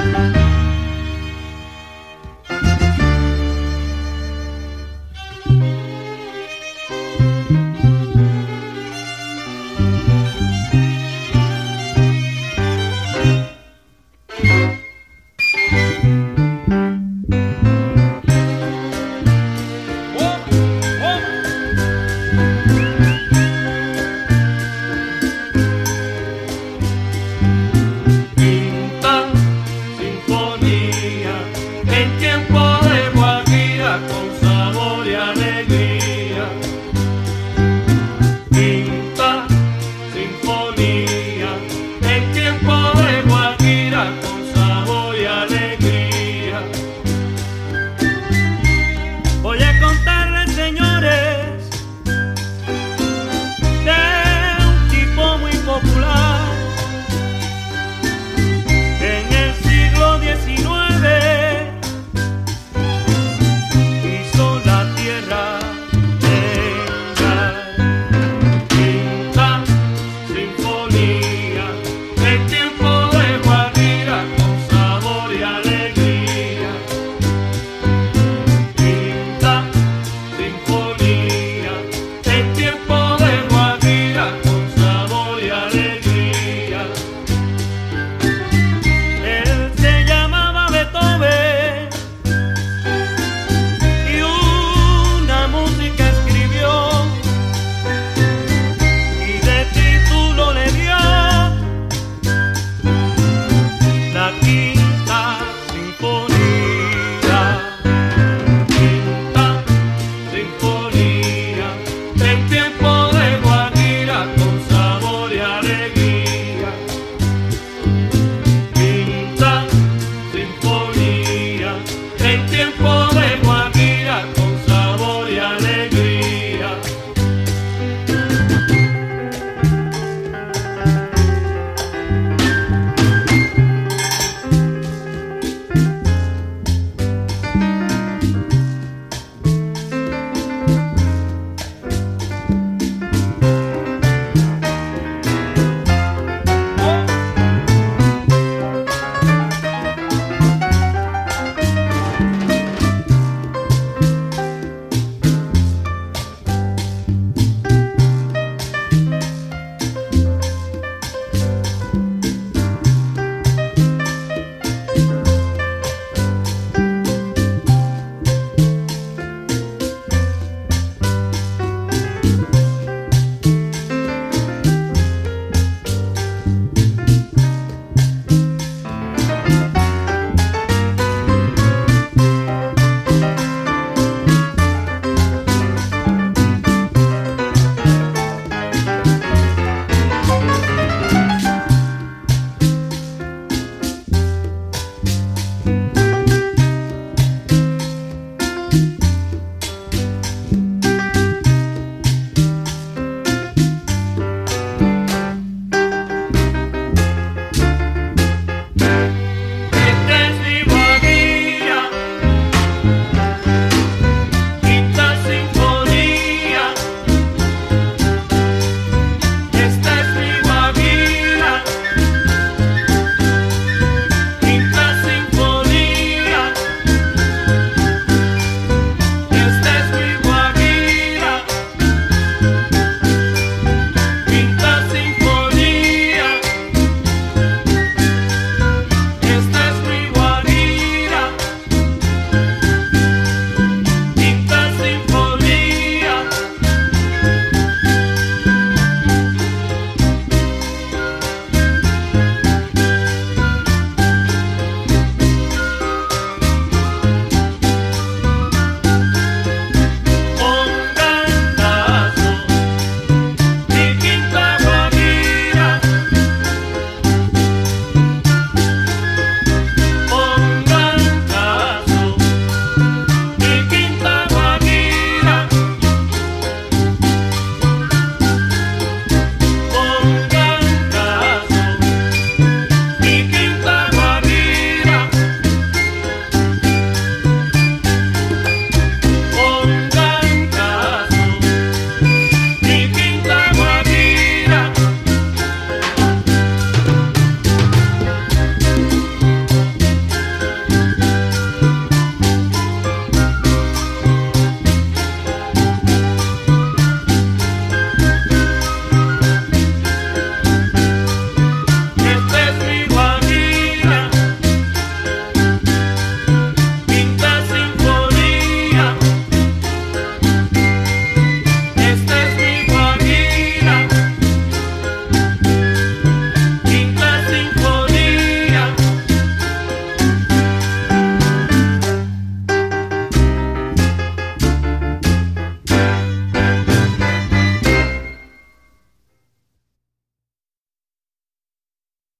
Bye. tiempo.